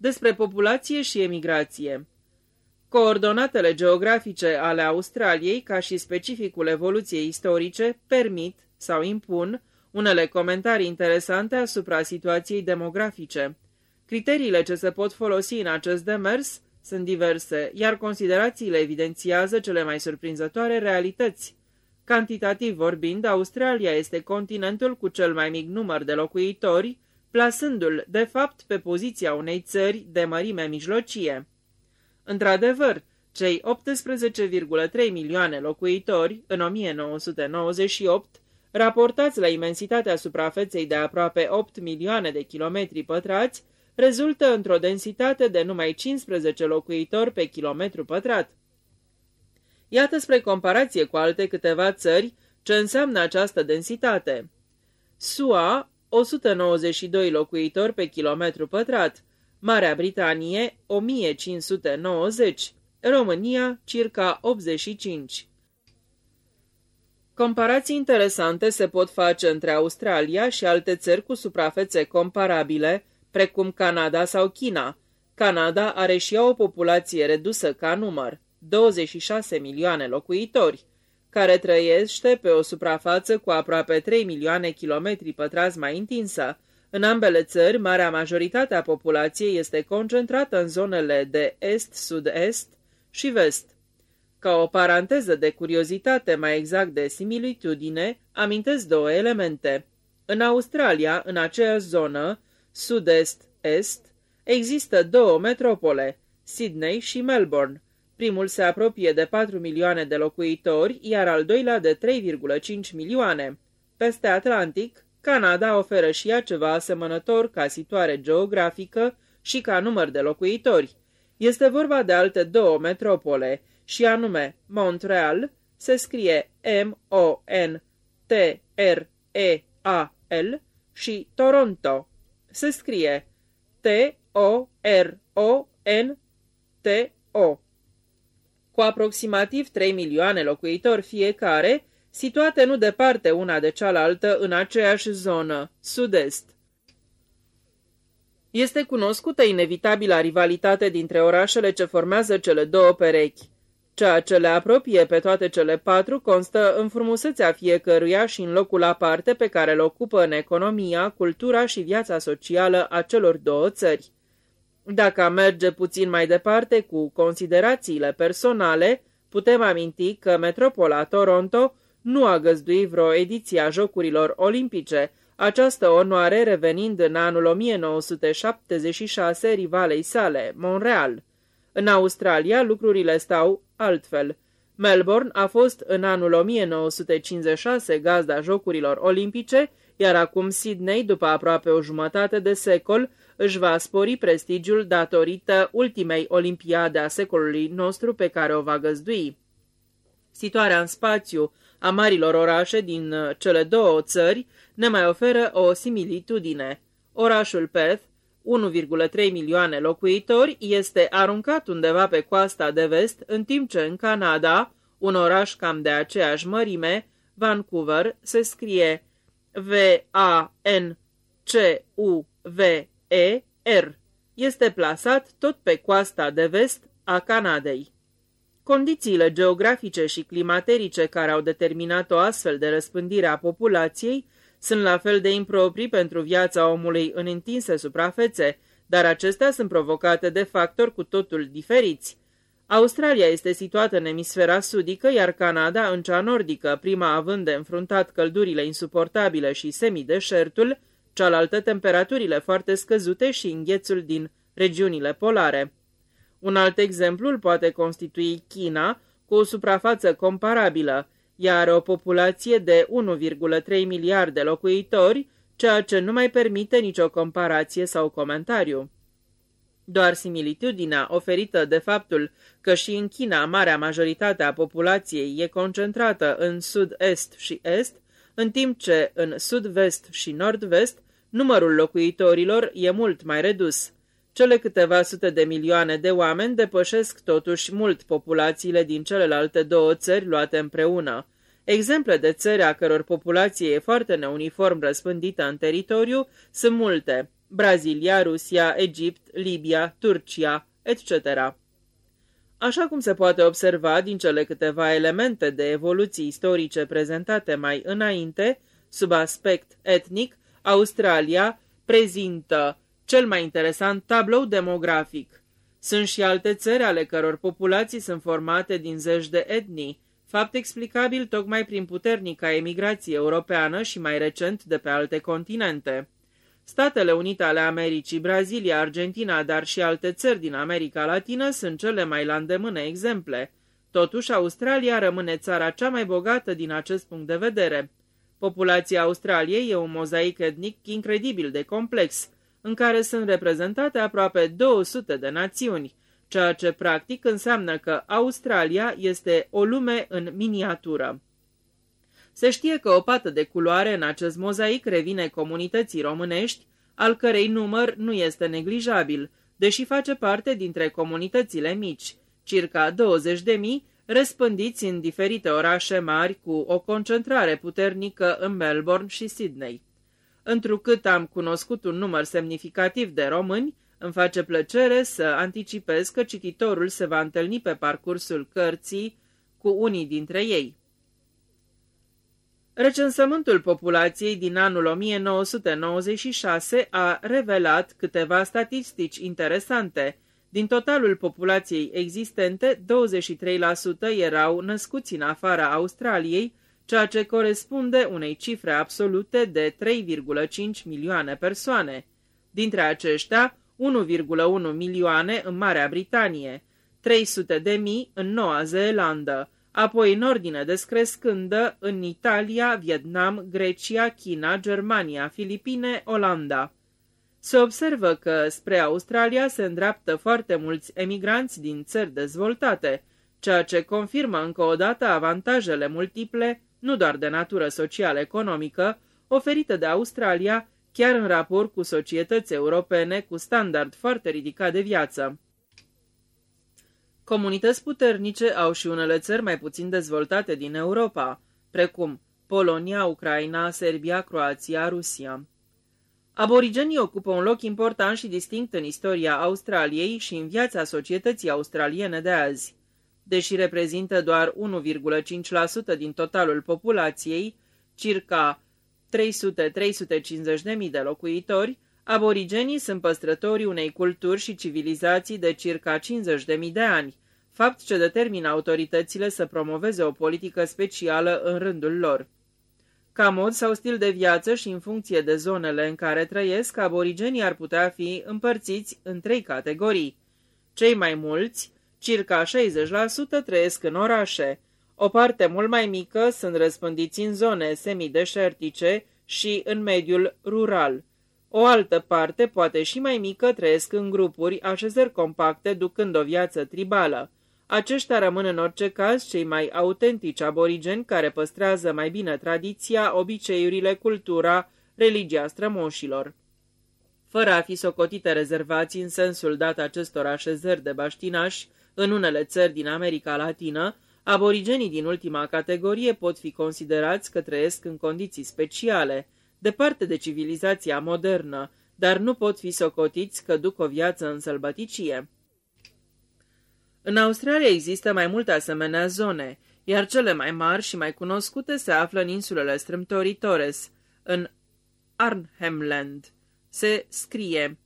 despre populație și emigrație. Coordonatele geografice ale Australiei, ca și specificul evoluției istorice, permit sau impun unele comentarii interesante asupra situației demografice. Criteriile ce se pot folosi în acest demers sunt diverse, iar considerațiile evidențiază cele mai surprinzătoare realități. Cantitativ vorbind, Australia este continentul cu cel mai mic număr de locuitori, plasându-l, de fapt, pe poziția unei țări de mărime mijlocie. Într-adevăr, cei 18,3 milioane locuitori în 1998, raportați la imensitatea suprafeței de aproape 8 milioane de kilometri pătrați, rezultă într-o densitate de numai 15 locuitori pe kilometru pătrat. Iată spre comparație cu alte câteva țări ce înseamnă această densitate. SUA, 192 locuitori pe kilometru pătrat, Marea Britanie 1590, România circa 85. Comparații interesante se pot face între Australia și alte țări cu suprafețe comparabile, precum Canada sau China. Canada are și ea o populație redusă ca număr, 26 milioane locuitori, care trăiește pe o suprafață cu aproape 3 milioane kilometri pătrați mai întinsă, în ambele țări, marea majoritate a populației este concentrată în zonele de est-sud-est și vest. Ca o paranteză de curiozitate, mai exact de similitudine, amintesc două elemente. În Australia, în aceeași zonă, sud-est-est, există două metropole, Sydney și Melbourne. Primul se apropie de 4 milioane de locuitori, iar al doilea de 3,5 milioane. Peste Atlantic, Canada oferă și ea ceva asemănător ca situare geografică și ca număr de locuitori. Este vorba de alte două metropole, și anume Montreal, se scrie M-O-N-T-R-E-A-L, și Toronto, se scrie T-O-R-O-N-T-O. Cu aproximativ 3 milioane locuitori fiecare, situate nu departe una de cealaltă în aceeași zonă, sud-est. Este cunoscută inevitabila rivalitate dintre orașele ce formează cele două perechi. Ceea ce le apropie pe toate cele patru constă în frumusețea fiecăruia și în locul aparte pe care îl ocupă în economia, cultura și viața socială a celor două țări. Dacă merge puțin mai departe cu considerațiile personale, putem aminti că metropola Toronto nu a găzduit vreo ediție a Jocurilor Olimpice, această onoare revenind în anul 1976 rivalei sale, Montreal. În Australia lucrurile stau altfel. Melbourne a fost în anul 1956 gazda Jocurilor Olimpice, iar acum Sydney, după aproape o jumătate de secol, își va spori prestigiul datorită ultimei olimpiade a secolului nostru pe care o va găzdui. Situarea în spațiu a marilor orașe din uh, cele două țări ne mai oferă o similitudine. Orașul Perth, 1,3 milioane locuitori, este aruncat undeva pe coasta de vest, în timp ce în Canada, un oraș cam de aceeași mărime, Vancouver, se scrie V-A-N-C-U-V-E-R. Este plasat tot pe coasta de vest a Canadei. Condițiile geografice și climaterice care au determinat o astfel de răspândire a populației sunt la fel de improprii pentru viața omului în întinse suprafețe, dar acestea sunt provocate de factori cu totul diferiți. Australia este situată în emisfera sudică, iar Canada în cea nordică, prima având de înfruntat căldurile insuportabile și semideșertul, cealaltă temperaturile foarte scăzute și înghețul din regiunile polare. Un alt exemplu îl poate constitui China, cu o suprafață comparabilă, iar o populație de 1,3 miliarde locuitori, ceea ce nu mai permite nicio comparație sau comentariu. Doar similitudinea oferită de faptul că și în China marea majoritate a populației e concentrată în sud-est și est, în timp ce în sud-vest și nord-vest numărul locuitorilor e mult mai redus. Cele câteva sute de milioane de oameni depășesc totuși mult populațiile din celelalte două țări luate împreună. Exemple de țări a căror populație e foarte neuniform răspândită în teritoriu sunt multe. Brazilia, Rusia, Egipt, Libia, Turcia, etc. Așa cum se poate observa din cele câteva elemente de evoluții istorice prezentate mai înainte, sub aspect etnic, Australia prezintă cel mai interesant tablou demografic. Sunt și alte țări ale căror populații sunt formate din zeci de etnii, fapt explicabil tocmai prin puternica emigrație europeană și mai recent de pe alte continente. Statele Unite ale Americii, Brazilia, Argentina, dar și alte țări din America Latină sunt cele mai la îndemână exemple. Totuși, Australia rămâne țara cea mai bogată din acest punct de vedere. Populația Australiei e un mozaic etnic incredibil de complex, în care sunt reprezentate aproape 200 de națiuni, ceea ce practic înseamnă că Australia este o lume în miniatură. Se știe că o pată de culoare în acest mozaic revine comunității românești, al cărei număr nu este neglijabil, deși face parte dintre comunitățile mici, circa 20 de mii, răspândiți în diferite orașe mari cu o concentrare puternică în Melbourne și Sydney. Întrucât am cunoscut un număr semnificativ de români, îmi face plăcere să anticipez că cititorul se va întâlni pe parcursul cărții cu unii dintre ei. Recensământul populației din anul 1996 a revelat câteva statistici interesante. Din totalul populației existente, 23% erau născuți în afara Australiei, ceea ce corespunde unei cifre absolute de 3,5 milioane persoane. Dintre aceștia, 1,1 milioane în Marea Britanie, 300 de mii în Noua Zeelandă, apoi în ordine descrescândă în Italia, Vietnam, Grecia, China, Germania, Filipine, Olanda. Se observă că spre Australia se îndreaptă foarte mulți emigranți din țări dezvoltate, ceea ce confirmă încă o dată avantajele multiple, nu doar de natură social-economică, oferite de Australia, chiar în raport cu societăți europene cu standard foarte ridicat de viață. Comunități puternice au și unele țări mai puțin dezvoltate din Europa, precum Polonia, Ucraina, Serbia, Croația, Rusia. Aborigenii ocupă un loc important și distinct în istoria Australiei și în viața societății australiene de azi. Deși reprezintă doar 1,5% din totalul populației, circa 300-350 de locuitori, aborigenii sunt păstrătorii unei culturi și civilizații de circa 50.000 de ani, fapt ce determină autoritățile să promoveze o politică specială în rândul lor. Ca mod sau stil de viață și în funcție de zonele în care trăiesc, aborigenii ar putea fi împărțiți în trei categorii. Cei mai mulți, circa 60%, trăiesc în orașe. O parte mult mai mică sunt răspândiți în zone semideșertice și în mediul rural. O altă parte, poate și mai mică, trăiesc în grupuri, așezări compacte, ducând o viață tribală. Aceștia rămân în orice caz cei mai autentici aborigeni care păstrează mai bine tradiția, obiceiurile, cultura, religia strămoșilor. Fără a fi socotite rezervații în sensul dat acestor așezări de baștinași în unele țări din America Latină, aborigenii din ultima categorie pot fi considerați că trăiesc în condiții speciale, departe de civilizația modernă, dar nu pot fi socotiți că duc o viață în sălbăticie. În Australia există mai multe asemenea zone, iar cele mai mari și mai cunoscute se află în insulele strâmtorii Torres, în Arnhemland. Se scrie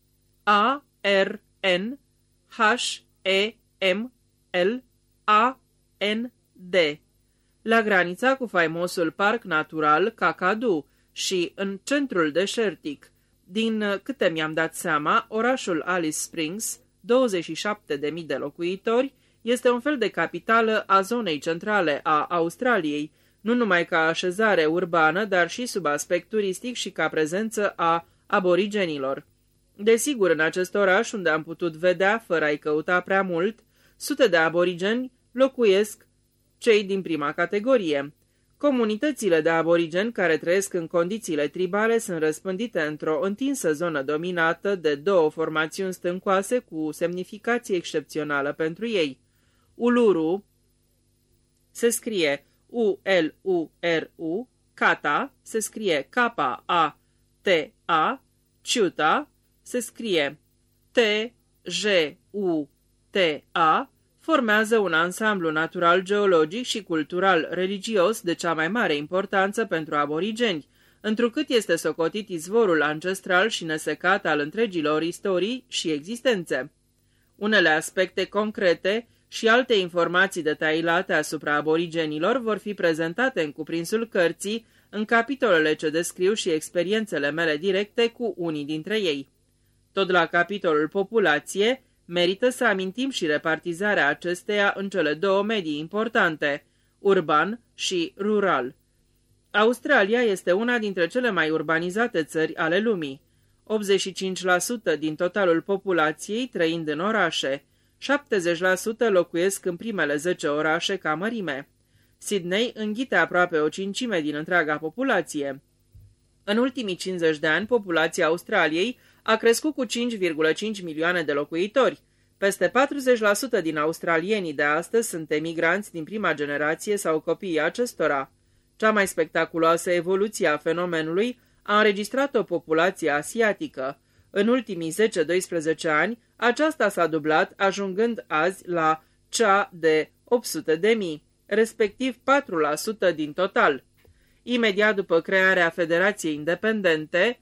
A-R-N-H-E-M-L-A-N-D, la granița cu faimosul parc natural Kakadu și în centrul deșertic. Din câte mi-am dat seama, orașul Alice Springs 27.000 de locuitori, este un fel de capitală a zonei centrale a Australiei, nu numai ca așezare urbană, dar și sub aspect turistic și ca prezență a aborigenilor. Desigur, în acest oraș, unde am putut vedea, fără a-i căuta prea mult, sute de aborigeni locuiesc cei din prima categorie. Comunitățile de aborigeni care trăiesc în condițiile tribale sunt răspândite într-o întinsă zonă dominată de două formațiuni stâncoase cu semnificație excepțională pentru ei. Uluru se scrie U-L-U-R-U, Kata se scrie K-A-T-A, Ciuta se scrie T-J-U-T-A, formează un ansamblu natural geologic și cultural religios de cea mai mare importanță pentru aborigeni, întrucât este socotit izvorul ancestral și nesecat al întregilor istorii și existențe. Unele aspecte concrete și alte informații detaliate asupra aborigenilor vor fi prezentate în cuprinsul cărții, în capitolele ce descriu și experiențele mele directe cu unii dintre ei. Tot la capitolul populație, merită să amintim și repartizarea acesteia în cele două medii importante, urban și rural. Australia este una dintre cele mai urbanizate țări ale lumii. 85% din totalul populației trăind în orașe, 70% locuiesc în primele 10 orașe ca mărime. Sydney înghite aproape o cincime din întreaga populație. În ultimii 50 de ani, populația Australiei a crescut cu 5,5 milioane de locuitori. Peste 40% din australienii de astăzi sunt emigranți din prima generație sau copiii acestora. Cea mai spectaculoasă evoluție a fenomenului a înregistrat o populație asiatică. În ultimii 10-12 ani, aceasta s-a dublat, ajungând azi la cea de 800 de mii, respectiv 4% din total. Imediat după crearea Federației Independente,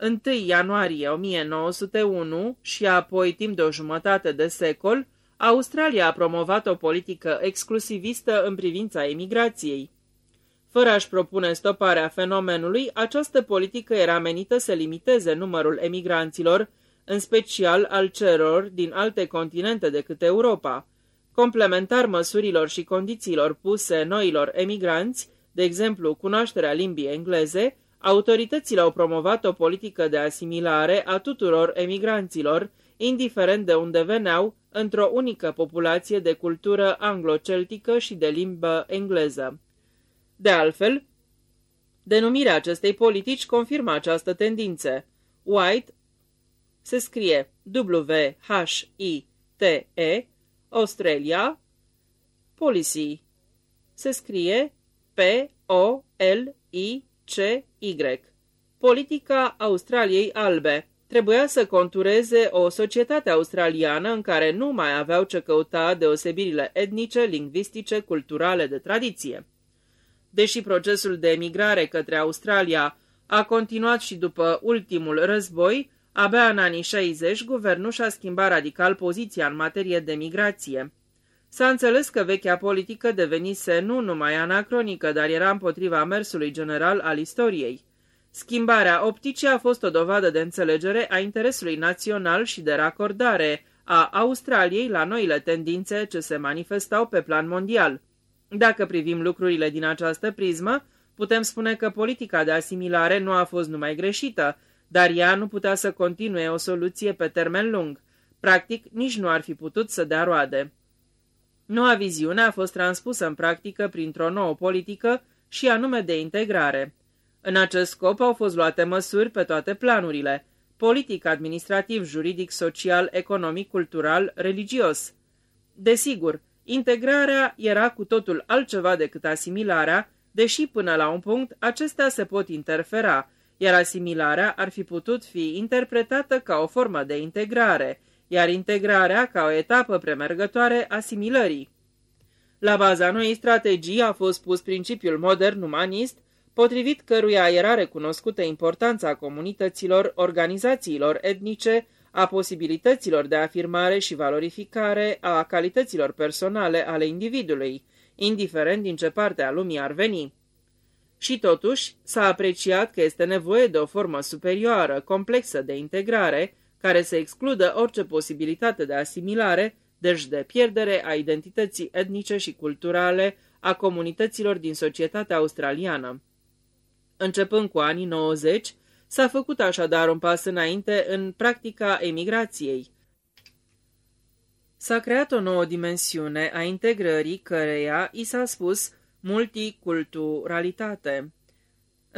1 ianuarie 1901 și apoi timp de o jumătate de secol, Australia a promovat o politică exclusivistă în privința emigrației. Fără a-și propune stoparea fenomenului, această politică era menită să limiteze numărul emigranților, în special al celor din alte continente decât Europa. Complementar măsurilor și condițiilor puse noilor emigranți, de exemplu cunoașterea limbii engleze, autoritățile au promovat o politică de asimilare a tuturor emigranților, indiferent de unde veneau, într-o unică populație de cultură anglo-celtică și de limbă engleză. De altfel, denumirea acestei politici confirmă această tendință. White se scrie W-H-I-T-E, Australia, Policy se scrie P-O-L-I-C-Y. Politica Australiei albe trebuia să contureze o societate australiană în care nu mai aveau ce căuta deosebirile etnice, lingvistice, culturale de tradiție. Deși procesul de emigrare către Australia a continuat și după ultimul război, abia în anii 60 guvernul și-a schimbat radical poziția în materie de migrație. S-a înțeles că vechea politică devenise nu numai anacronică, dar era împotriva mersului general al istoriei. Schimbarea opticii a fost o dovadă de înțelegere a interesului național și de racordare a Australiei la noile tendințe ce se manifestau pe plan mondial. Dacă privim lucrurile din această prismă, putem spune că politica de asimilare nu a fost numai greșită, dar ea nu putea să continue o soluție pe termen lung. Practic, nici nu ar fi putut să dea roade. Noua viziune a fost transpusă în practică printr-o nouă politică și anume de integrare. În acest scop au fost luate măsuri pe toate planurile, politic, administrativ, juridic, social, economic, cultural, religios. Desigur, Integrarea era cu totul altceva decât asimilarea, deși până la un punct acestea se pot interfera, iar asimilarea ar fi putut fi interpretată ca o formă de integrare, iar integrarea ca o etapă premergătoare asimilării. La baza noii strategii a fost pus principiul modern umanist, potrivit căruia era recunoscută importanța comunităților, organizațiilor etnice, a posibilităților de afirmare și valorificare a calităților personale ale individului, indiferent din ce parte a lumii ar veni. Și totuși s-a apreciat că este nevoie de o formă superioară, complexă de integrare, care să excludă orice posibilitate de asimilare, deci de pierdere a identității etnice și culturale a comunităților din societatea australiană. Începând cu anii 90, S-a făcut așadar un pas înainte în practica emigrației. S-a creat o nouă dimensiune a integrării căreia i s-a spus multiculturalitate.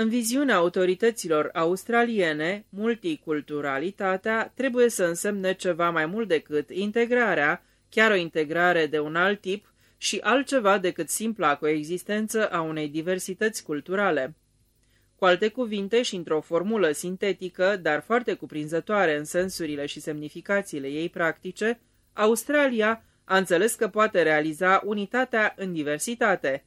În viziunea autorităților australiene, multiculturalitatea trebuie să însemne ceva mai mult decât integrarea, chiar o integrare de un alt tip și altceva decât simpla coexistență a unei diversități culturale. Cu alte cuvinte și într-o formulă sintetică, dar foarte cuprinzătoare în sensurile și semnificațiile ei practice, Australia a înțeles că poate realiza unitatea în diversitate.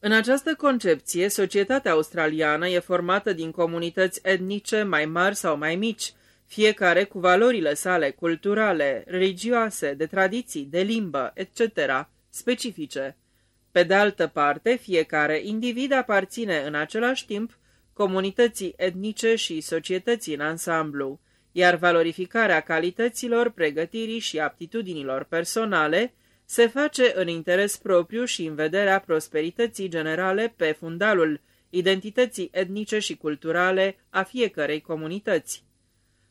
În această concepție, societatea australiană e formată din comunități etnice mai mari sau mai mici, fiecare cu valorile sale culturale, religioase, de tradiții, de limbă, etc., specifice. Pe de altă parte, fiecare individ aparține în același timp comunității etnice și societății în ansamblu, iar valorificarea calităților, pregătirii și aptitudinilor personale se face în interes propriu și în vederea prosperității generale pe fundalul identității etnice și culturale a fiecărei comunități.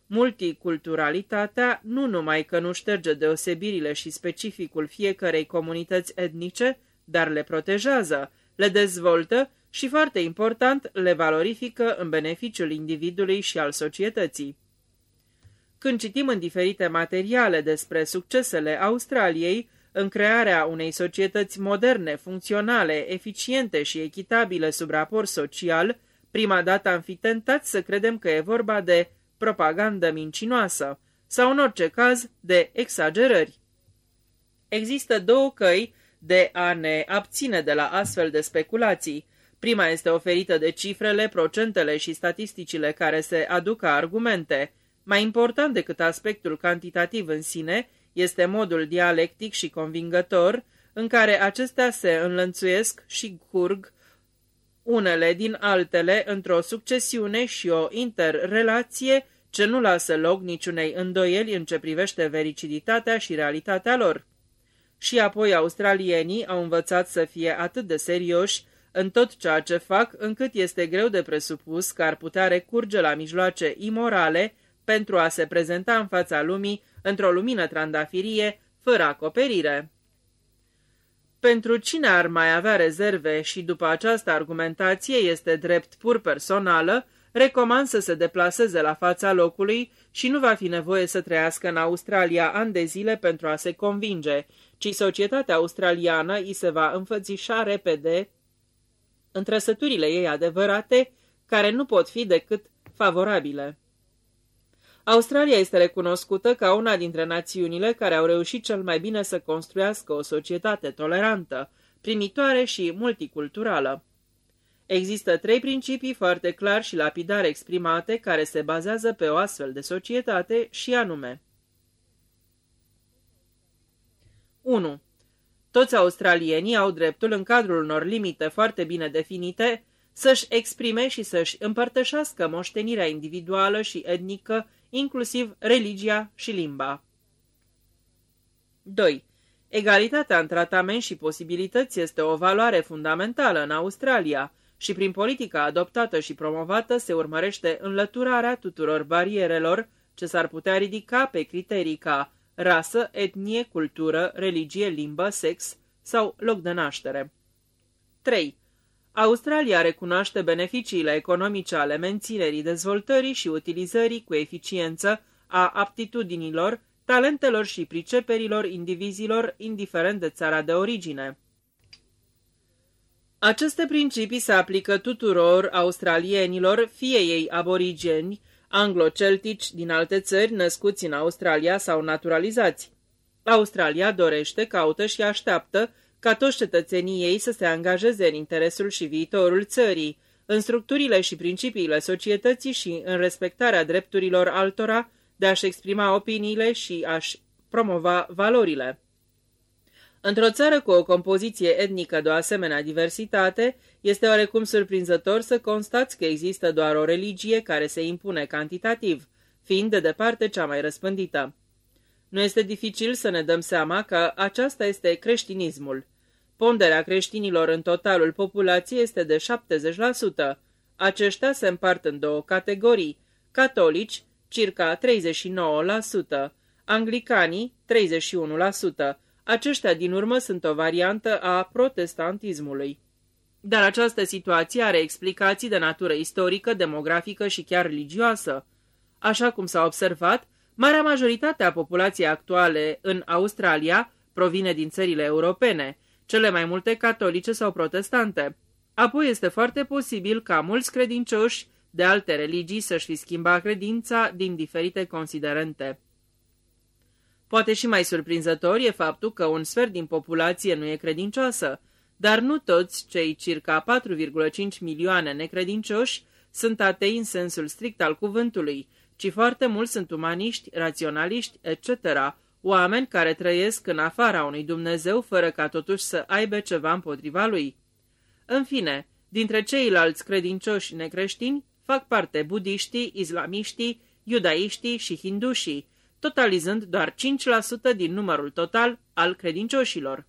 Multiculturalitatea nu numai că nu șterge deosebirile și specificul fiecărei comunități etnice, dar le protejează, le dezvoltă și, foarte important, le valorifică în beneficiul individului și al societății. Când citim în diferite materiale despre succesele Australiei, în crearea unei societăți moderne, funcționale, eficiente și echitabile sub raport social, prima dată am fi tentați să credem că e vorba de propagandă mincinoasă sau, în orice caz, de exagerări. Există două căi de a ne abține de la astfel de speculații. Prima este oferită de cifrele, procentele și statisticile care se aduc ca argumente. Mai important decât aspectul cantitativ în sine este modul dialectic și convingător în care acestea se înlănțuiesc și curg unele din altele într-o succesiune și o interrelație ce nu lasă loc niciunei îndoieli în ce privește vericiditatea și realitatea lor. Și apoi australienii au învățat să fie atât de serioși în tot ceea ce fac, încât este greu de presupus că ar putea recurge la mijloace imorale pentru a se prezenta în fața lumii într-o lumină trandafirie, fără acoperire. Pentru cine ar mai avea rezerve și după această argumentație este drept pur personală, recomand să se deplaseze la fața locului și nu va fi nevoie să trăiască în Australia ani de zile pentru a se convinge, ci societatea australiană îi se va înfățișa repede în trăsăturile ei adevărate, care nu pot fi decât favorabile. Australia este recunoscută ca una dintre națiunile care au reușit cel mai bine să construiască o societate tolerantă, primitoare și multiculturală. Există trei principii foarte clar și lapidar exprimate care se bazează pe o astfel de societate și anume 1. Toți australienii au dreptul, în cadrul unor limite foarte bine definite, să-și exprime și să-și împărtășească moștenirea individuală și etnică, inclusiv religia și limba. 2. Egalitatea în tratament și posibilități este o valoare fundamentală în Australia și prin politica adoptată și promovată se urmărește înlăturarea tuturor barierelor ce s-ar putea ridica pe criterii ca rasă, etnie, cultură, religie, limbă, sex sau loc de naștere. 3. Australia recunoaște beneficiile economice ale menținerii, dezvoltării și utilizării cu eficiență a aptitudinilor, talentelor și priceperilor indivizilor, indiferent de țara de origine. Aceste principii se aplică tuturor australienilor, fie ei aborigeni, anglo-celtici din alte țări născuți în Australia sau naturalizați. Australia dorește, caută și așteaptă ca toți cetățenii ei să se angajeze în interesul și viitorul țării, în structurile și principiile societății și în respectarea drepturilor altora de a-și exprima opiniile și a-și promova valorile. Într-o țară cu o compoziție etnică de o asemenea diversitate, este oarecum surprinzător să constați că există doar o religie care se impune cantitativ, fiind de departe cea mai răspândită. Nu este dificil să ne dăm seama că aceasta este creștinismul. Ponderea creștinilor în totalul populației este de 70%. Aceștia se împart în două categorii, catolici, circa 39%, anglicanii, 31%, aceștia din urmă sunt o variantă a protestantismului. Dar această situație are explicații de natură istorică, demografică și chiar religioasă. Așa cum s-a observat, marea majoritate a populației actuale în Australia provine din țările europene, cele mai multe catolice sau protestante. Apoi este foarte posibil ca mulți credincioși de alte religii să-și fi schimbat credința din diferite considerente. Poate și mai surprinzător e faptul că un sfert din populație nu e credincioasă, dar nu toți cei circa 4,5 milioane necredincioși sunt atei în sensul strict al cuvântului, ci foarte mulți sunt umaniști, raționaliști, etc., oameni care trăiesc în afara unui Dumnezeu fără ca totuși să aibă ceva împotriva lui. În fine, dintre ceilalți credincioși necreștini fac parte budiștii, islamiștii, iudaiștii și hindușii, totalizând doar 5% din numărul total al credincioșilor.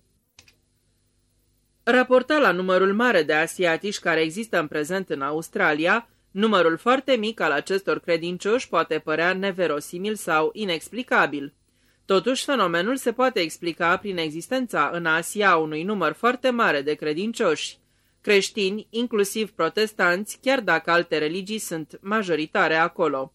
Raportat la numărul mare de asiatici care există în prezent în Australia, numărul foarte mic al acestor credincioși poate părea neverosimil sau inexplicabil. Totuși, fenomenul se poate explica prin existența în Asia unui număr foarte mare de credincioși, creștini, inclusiv protestanți, chiar dacă alte religii sunt majoritare acolo.